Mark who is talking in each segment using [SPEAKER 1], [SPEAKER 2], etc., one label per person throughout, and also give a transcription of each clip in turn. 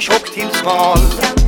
[SPEAKER 1] und schuckt ins Maul.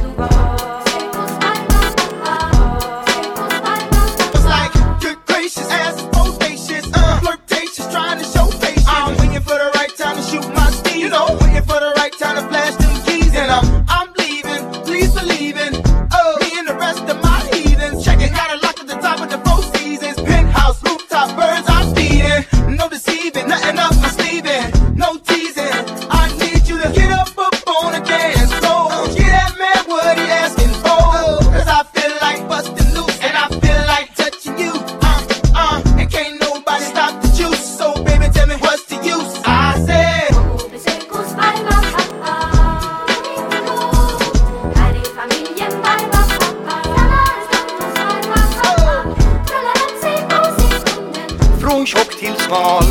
[SPEAKER 1] small.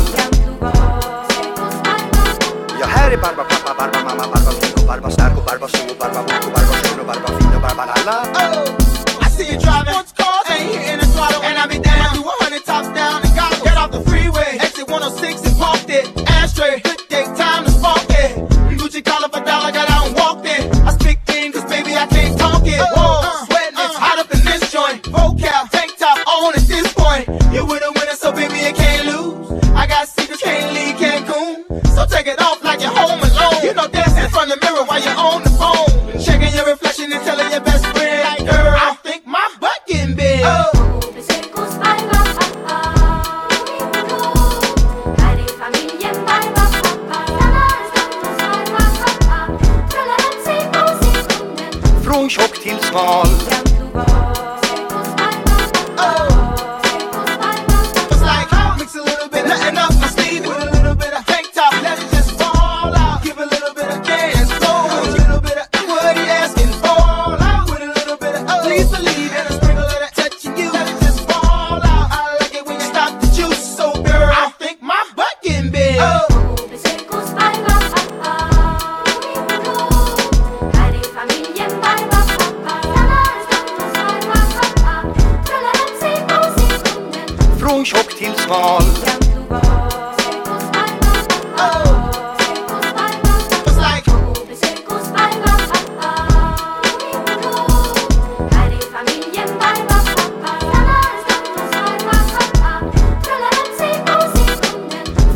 [SPEAKER 1] Harry Barba, Papa Barba, Mama Barba, Fino Barba, Starco Barba, Barba, Barba, Barba, Fino Barba, Lala.
[SPEAKER 2] Oh, I see you driving. What's So take it off like you're home alone. You know, dancing in front of the mirror while you're on the phone. Checking your reflection and telling your best friend, girl, I think my butt getting big. Oh.
[SPEAKER 1] Från tjock till smal från tjock till smal.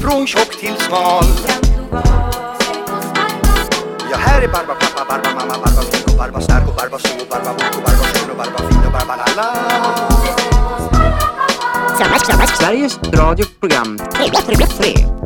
[SPEAKER 1] Från tjock till smal. Ja, här är Barba pappa, Barba mamma, Barba Figo, Barba och Barba Sugo, Barba Boko, Barba Sköno, Barba Fino, Barba Lala.
[SPEAKER 3] Sveriges Radio program 3.